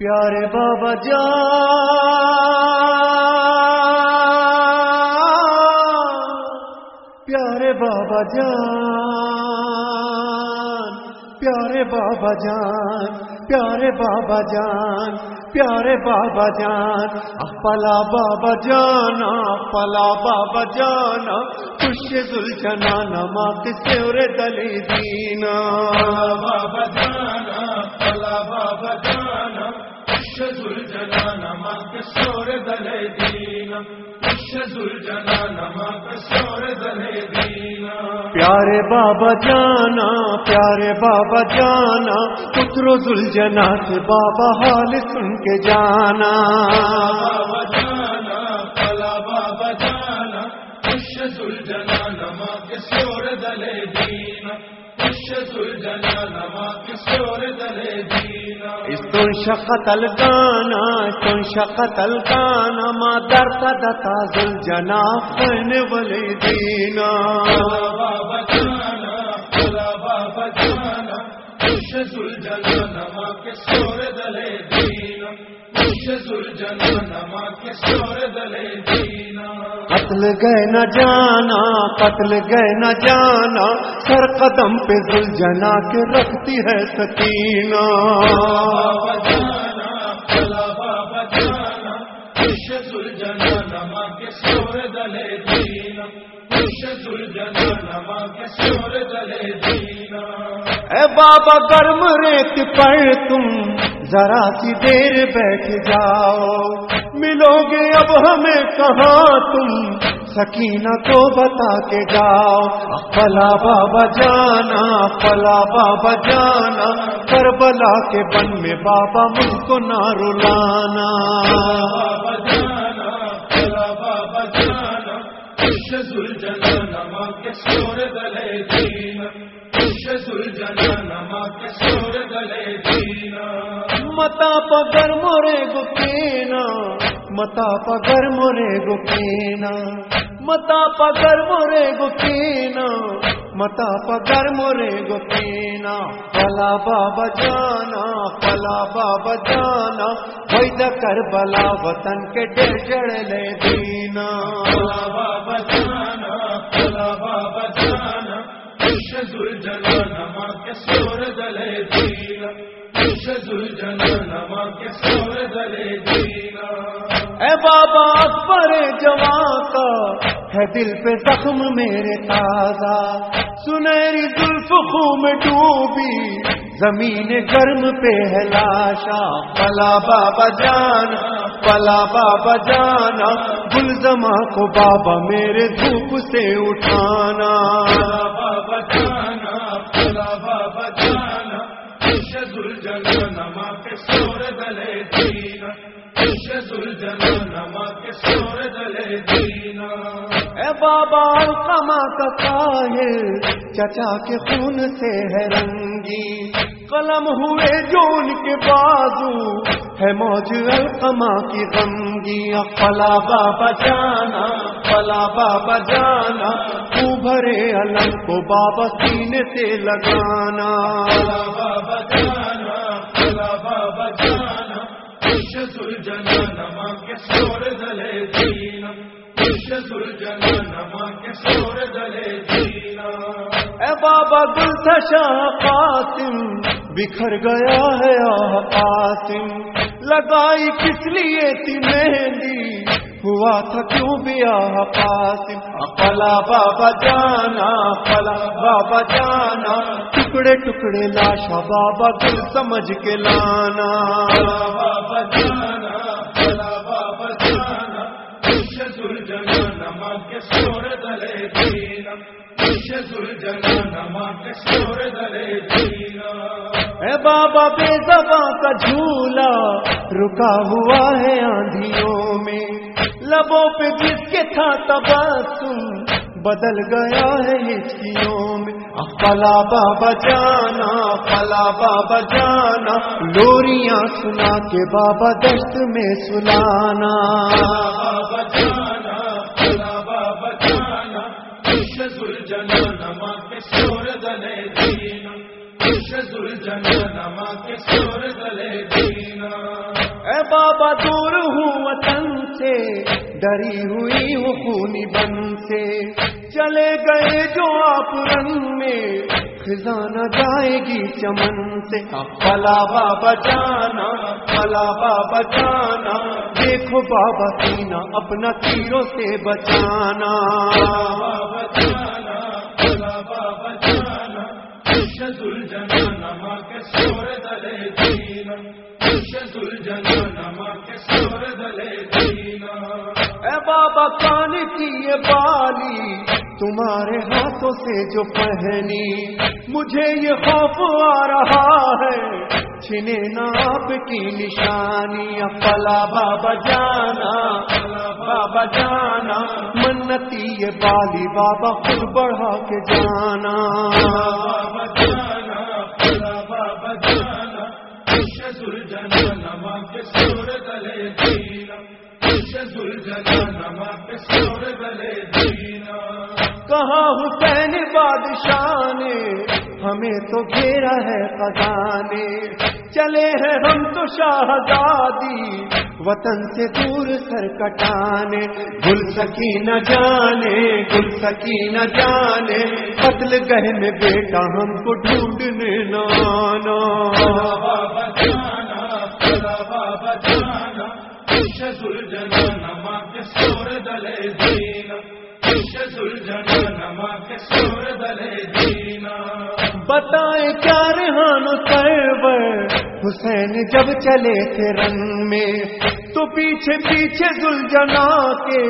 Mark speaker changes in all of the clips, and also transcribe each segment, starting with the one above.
Speaker 1: پیارے بابا جان، پیارے بابا جان، پیارے بابا جان، پیارے بابا جان، پیارے بابا جان پلا بابا جانا پلا بابا جانا خوش دل جنا نما کسی دلی دینا۔
Speaker 2: بابا جانا شزل جنا نما کشور دلے دینا شزل جنا نما کشور دلے دینا
Speaker 1: پیارے بابا جانا پیارے بابا جانا پترو زل جنا سے بابا حال سن کے جانا
Speaker 2: بابا جانا پلا بابا جانا شزل جنا نما نما کشور دلے دینا
Speaker 1: استون شقتل گانا استون شقتل گانا ما در دتا زل جنا فن ولی دینا
Speaker 2: بابا جانا بلا بابا جانا شزل جنا نما کشور دلے دینا شزل جنا نما کشور دلے دینا
Speaker 1: قتل گئے نہ جانا، قتل گئے نہ جانا، سر قدم پہ زل جنا کے رکھتی ہے سکینہ۔
Speaker 2: دلے
Speaker 1: اے بابا گرم ریت پر تم ذرا سی دیر بیٹھ جاؤ۔ ملو گے اب ہمیں کہاں تم؟ سکینہ کو بتا کے جاؤ۔ پلا بابا جانا پلا بابا جانا۔ کربلا کے بن میں بابا مجھ کو نہ رلانا۔
Speaker 2: بابا جانا جنا نما دلے دینا دینا
Speaker 1: متا پگر مورے گکینا متا پگر مورے گکینا متا پگر مورے گکینا متا پگر مورے گکینا پلا بابا جانا پلا بابا جانا۔ وید کر بلا وطن کے ڈر جڑ لے دینا۔
Speaker 2: بلا بابا جانا۔ جنا نما کشور دلے دینا دلے دینا
Speaker 1: اے بابا اکبر جوان کا ہے دل پہ زخم میرے تازہ۔ سنہری زلف خون ڈوبی، زمین گرم پہ ہے لاشا پلا بابا جانا پلا بابا جانا گل کو بابا میرے دھوپ سے اٹھانا۔
Speaker 2: بابا
Speaker 1: کما کا ساحل چچا کے خون سے ہے رنگی۔ قلم ہوئے جو ان کے بازو ہے موج القما کی غمگی۔ پلا بابا جانا پلا بابا جانا۔ بھرے علم کو بابا سینے سے لگانا۔
Speaker 2: بلا بابا جانا بلا بابا جانا۔ شزل جنا نما کشور دلے دلے دینا۔
Speaker 1: اے بابا گل شاہ قاسم، بکھر گیا ہے آہ قاسم۔ لگائی کس لیے تھی مہندی؟ ہوا تھا کیوں بھی آہ قاسم؟ پلا بابا جانا پلا بابا جانا۔ ٹکڑے ٹکڑے لاشا بابا گل سمجھ کے لانا۔ اے بابا، بے زباں کا جھولا رکا ہوا ہے آندھیوں میں۔ لبوں پہ جس کے تھا تبسم بدل گیا ہے ہچکیوں میں۔ پلا بابا جانا پلا بابا جانا۔ لوریاں سنا کے بابا دشت میں سلانا۔
Speaker 2: بابا جانا
Speaker 1: اے بابا دور ہوں وطن سے ڈری ہوئی ہوں خونی بن سے۔ چلے گئے جو آپ رنگ میں خزانہ جائے گی چمن سے۔ پلا بابا جانا پلا بابا جانا۔ دیکھو بابا سینا اپنا تیروں سے بچانا۔
Speaker 2: بابا جانا بابا نما کے سور دلے دینا شد نما کے سور دلے دینا۔
Speaker 1: اے بابا، کان کی یہ بالی تمہارے ہاتھوں سے جو پہنی، مجھے یہ خوف آ رہا ہے۔ چھنے نا کی نشانی پلا بابا جانا بابا جانا، منتی یہ بالی بابا خود بڑھا کے جانا۔
Speaker 2: بابا جانا بلا بابا جانا شد الجنا نما کے سور دلے دینا شد الجنا نما کے سور دلے دینا
Speaker 1: کہاں حسین بادشاہ نے ہمیں تو گھیرا ہے خزانے۔ چلے ہیں ہم تو شاہزادی وطن سے دور سر کٹانے۔ گل سکی نہ جانے، گل سکی نہ جانے۔ قتل گہن بیٹا ہم کو ڈھونڈنے نہ آنا۔
Speaker 2: بابا جانا سور دلے دینا۔
Speaker 1: بتائیں کیا ریحان سرور حسین جب چلے تھے رنگ میں، تو پیچھے پیچھے دلجنا کے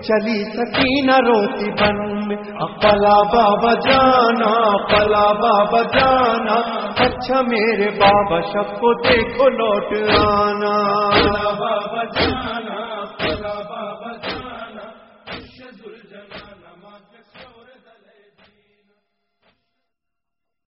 Speaker 1: چلی سکینہ روتی بن میں۔ پلا بابا جانا پلا بابا جانا اچھا میرے بابا شب کو دیکھو لوٹ آنا۔
Speaker 2: بابا جانا بلا بابا